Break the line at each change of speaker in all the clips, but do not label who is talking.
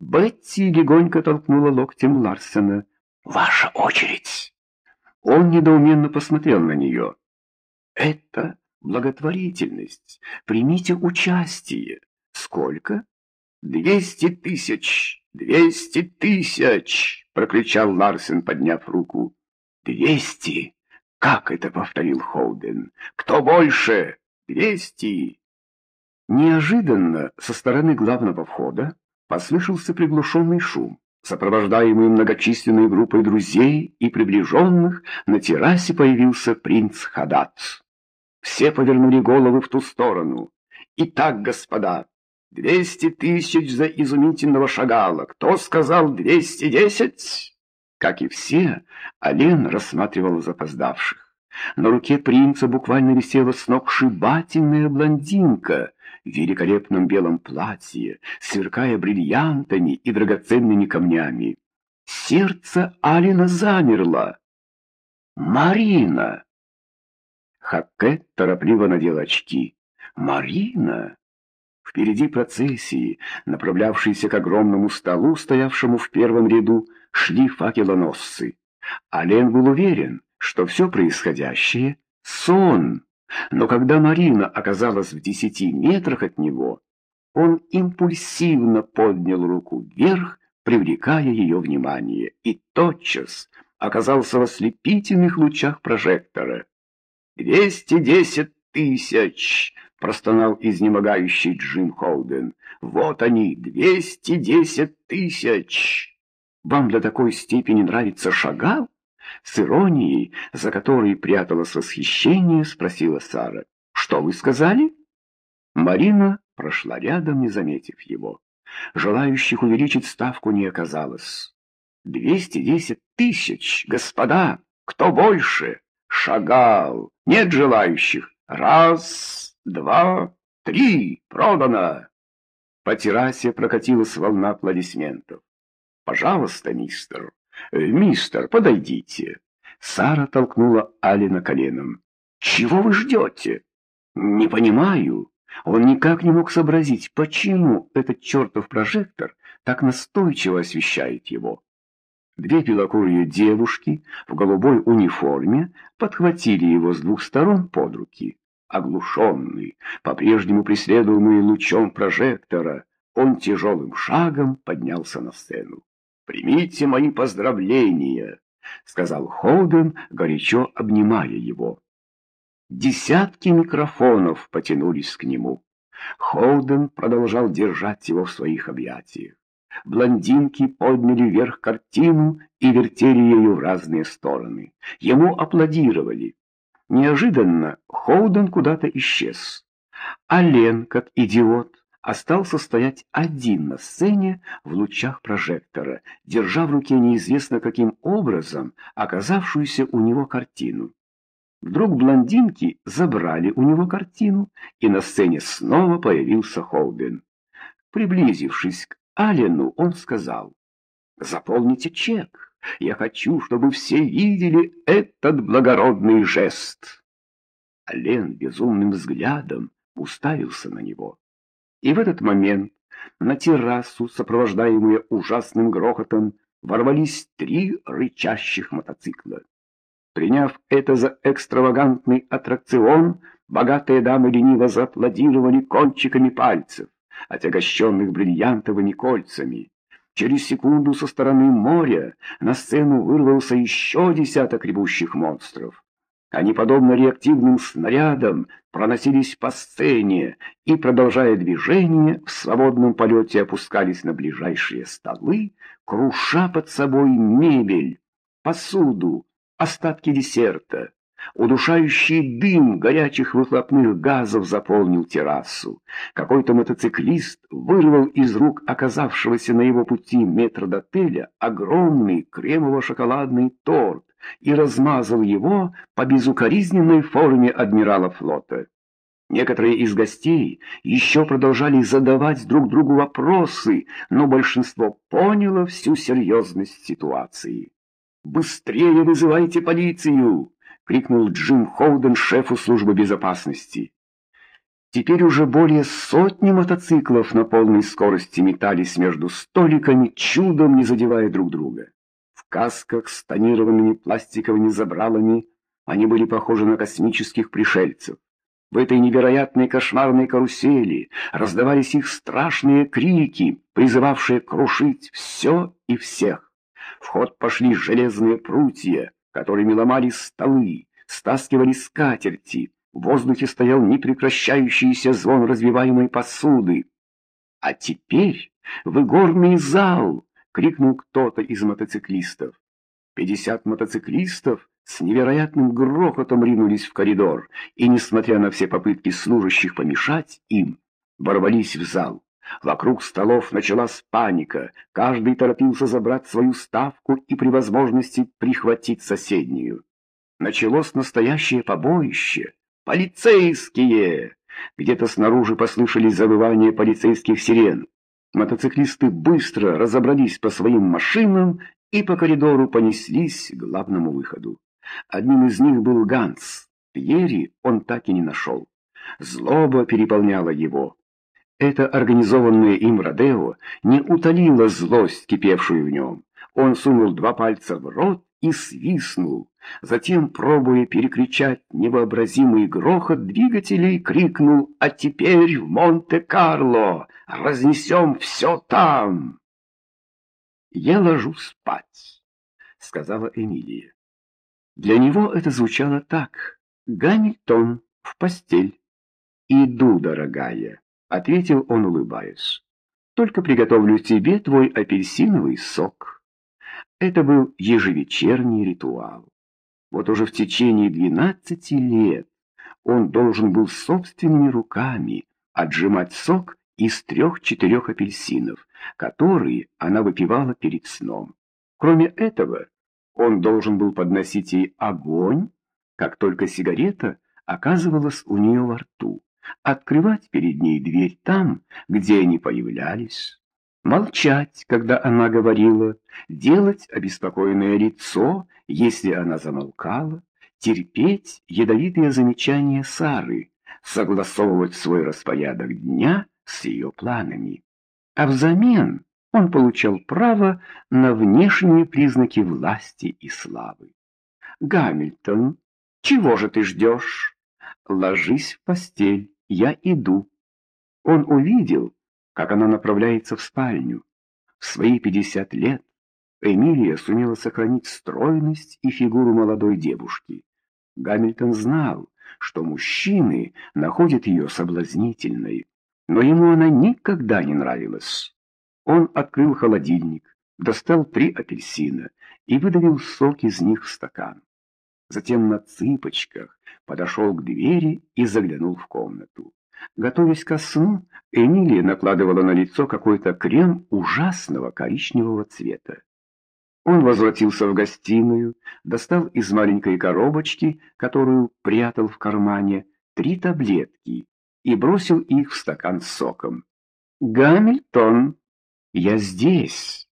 Бетти легонько толкнула локтем Ларсена. «Ваша очередь!» Он недоуменно посмотрел на нее. «Это благотворительность. Примите участие. Сколько?» «Двести тысяч! Двести тысяч!» — прокричал Ларсен, подняв руку. «Двести!» — как это повторил Хоуден. «Кто больше? Двести!» Неожиданно со стороны главного входа послышался приглушенный шум. Сопровождаемый многочисленной группой друзей и приближенных, на террасе появился принц Хадат. Все повернули головы в ту сторону. «Итак, господа, двести тысяч за изумительного шагала. Кто сказал двести десять?» Как и все, Ален рассматривал запоздавших. На руке принца буквально висела сногсшибательная блондинка в великолепном белом платье, сверкая бриллиантами и драгоценными камнями. Сердце Алина замерло. «Марина!» Хаккет торопливо надел очки. «Марина!» Впереди процессии, направлявшейся к огромному столу, стоявшему в первом ряду, шли факелоносцы. Ален был уверен, что все происходящее — сон. Но когда Марина оказалась в десяти метрах от него, он импульсивно поднял руку вверх, привлекая ее внимание, и тотчас оказался в ослепительных лучах прожектора. «Двести десять тысяч!» — простонал изнемогающий Джим Холден. «Вот они, двести десять тысяч!» «Вам до такой степени нравится Шагал?» С иронией, за которой пряталось восхищение, спросила Сара. «Что вы сказали?» Марина прошла рядом, не заметив его. Желающих увеличить ставку не оказалось. «Двести десять тысяч, господа! Кто больше?» «Шагал! Нет желающих! Раз, два, три! Продано!» По террасе прокатилась волна аплодисментов. «Пожалуйста, мистер, мистер, подойдите!» Сара толкнула Алина коленом. «Чего вы ждете?» «Не понимаю». Он никак не мог сообразить, почему этот чертов прожектор так настойчиво освещает его. Две белокурые девушки в голубой униформе подхватили его с двух сторон под руки. Оглушенный, по-прежнему преследуемый лучом прожектора, он тяжелым шагом поднялся на сцену. «Примите мои поздравления!» — сказал Холден, горячо обнимая его. Десятки микрофонов потянулись к нему. Холден продолжал держать его в своих объятиях. Блондинки подняли вверх картину и вертели ее в разные стороны. Ему аплодировали. Неожиданно Холден куда-то исчез. А Лен, как идиот, остался стоять один на сцене в лучах прожектора, держа в руке неизвестно каким образом оказавшуюся у него картину. Вдруг блондинки забрали у него картину, и на сцене снова появился Холден. Приблизившись к Алену, он сказал, «Заполните чек. Я хочу, чтобы все видели этот благородный жест». Ален безумным взглядом уставился на него. И в этот момент на террасу, сопровождаемые ужасным грохотом, ворвались три рычащих мотоцикла. Приняв это за экстравагантный аттракцион, богатые дамы лениво зааплодировали кончиками пальцев, отягощенных бриллиантовыми кольцами. Через секунду со стороны моря на сцену вырвался еще десяток ревущих монстров. Они, подобно реактивным снарядам, проносились по сцене и, продолжая движение, в свободном полете опускались на ближайшие столы, круша под собой мебель, посуду, остатки десерта. Удушающий дым горячих выхлопных газов заполнил террасу. Какой-то мотоциклист вырвал из рук оказавшегося на его пути метрдотеля огромный кремово-шоколадный торт и размазал его по безукоризненной форме адмирала флота. Некоторые из гостей еще продолжали задавать друг другу вопросы, но большинство поняло всю серьезность ситуации. «Быстрее вызывайте полицию!» — крикнул Джим Холден шефу службы безопасности. Теперь уже более сотни мотоциклов на полной скорости метались между столиками, чудом не задевая друг друга. Касках с тонированными пластиковыми забралами они были похожи на космических пришельцев. В этой невероятной кошмарной карусели раздавались их страшные крики, призывавшие крушить все и всех. В ход пошли железные прутья, которыми ломали столы, стаскивали скатерти, в воздухе стоял непрекращающийся звон развиваемой посуды. «А теперь в игорный зал!» — крикнул кто-то из мотоциклистов. Пятьдесят мотоциклистов с невероятным грохотом ринулись в коридор и, несмотря на все попытки служащих помешать им, ворвались в зал. Вокруг столов началась паника, каждый торопился забрать свою ставку и при возможности прихватить соседнюю. Началось настоящее побоище. «Полицейские!» Где-то снаружи послышались завывания полицейских сирен. Мотоциклисты быстро разобрались по своим машинам и по коридору понеслись к главному выходу. Одним из них был Ганс. Пьери он так и не нашел. Злоба переполняла его. Это организованное им Родео не утолило злость, кипевшую в нем. Он сунул два пальца в рот и свистнул. Затем, пробуя перекричать невообразимый грохот двигателей, крикнул «А теперь в Монте-Карло! Разнесем все там!» «Я ложусь спать», — сказала Эмилия. Для него это звучало так. «Гамильтон, в постель». «Иду, дорогая», — ответил он, улыбаясь. «Только приготовлю тебе твой апельсиновый сок». Это был ежевечерний ритуал. Вот уже в течение двенадцати лет он должен был собственными руками отжимать сок из трех-четырех апельсинов, которые она выпивала перед сном. Кроме этого, он должен был подносить ей огонь, как только сигарета оказывалась у нее во рту, открывать перед ней дверь там, где они появлялись, молчать, когда она говорила, делать обеспокоенное лицо, если она замолкала, терпеть ядовитые замечания Сары, согласовывать свой распорядок дня с ее планами. А взамен он получал право на внешние признаки власти и славы. «Гамильтон, чего же ты ждешь? Ложись в постель, я иду». Он увидел, как она направляется в спальню. В свои пятьдесят лет Эмилия сумела сохранить стройность и фигуру молодой девушки. Гамильтон знал, что мужчины находят ее соблазнительной, но ему она никогда не нравилась. Он открыл холодильник, достал три апельсина и выдавил сок из них в стакан. Затем на цыпочках подошел к двери и заглянул в комнату. Готовясь ко сну, Эмилия накладывала на лицо какой-то крем ужасного коричневого цвета. Он возвратился в гостиную, достал из маленькой коробочки, которую прятал в кармане, три таблетки и бросил их в стакан с соком. «Гамильтон, я здесь!»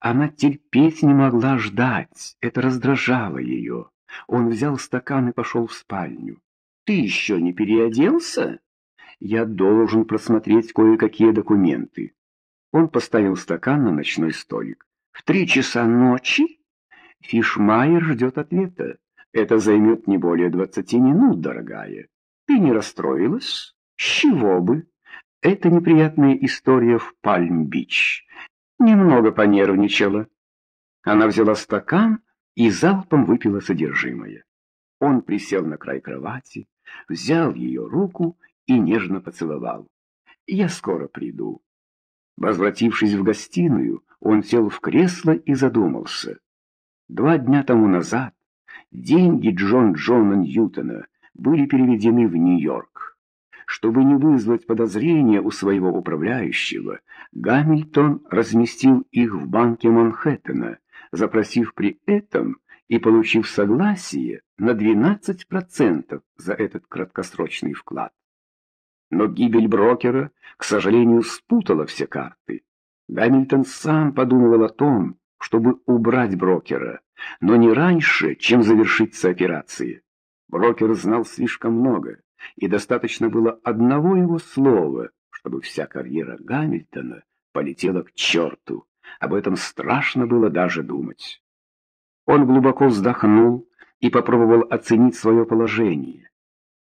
Она терпеть не могла ждать, это раздражало ее. Он взял стакан и пошел в спальню. «Ты еще не переоделся?» Я должен просмотреть кое-какие документы. Он поставил стакан на ночной столик. В три часа ночи? Фишмайер ждет ответа. Это займет не более двадцати минут, дорогая. Ты не расстроилась? С чего бы? Это неприятная история в Пальм-Бич. Немного понервничала. Она взяла стакан и залпом выпила содержимое. Он присел на край кровати, взял ее руку и нежно поцеловал. «Я скоро приду». Возвратившись в гостиную, он сел в кресло и задумался. Два дня тому назад деньги Джон Джона Ньютона были переведены в Нью-Йорк. Чтобы не вызвать подозрения у своего управляющего, Гамильтон разместил их в банке Манхэттена, запросив при этом и получив согласие на 12% за этот краткосрочный вклад. Но гибель брокера, к сожалению, спутала все карты. Гамильтон сам подумывал о том, чтобы убрать брокера, но не раньше, чем завершится операция. Брокер знал слишком много, и достаточно было одного его слова, чтобы вся карьера Гамильтона полетела к черту. Об этом страшно было даже думать. Он глубоко вздохнул и попробовал оценить свое положение.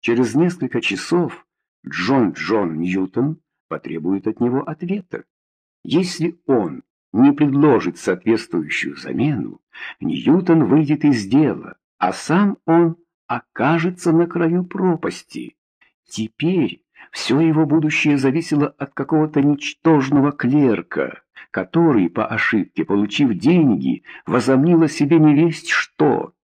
Через несколько часов Джон Джон Ньютон потребует от него ответа. Если он не предложит соответствующую замену, Ньютон выйдет из дела, а сам он окажется на краю пропасти. Теперь все его будущее зависело от какого-то ничтожного клерка, который, по ошибке получив деньги, возомнил о себе невесть что,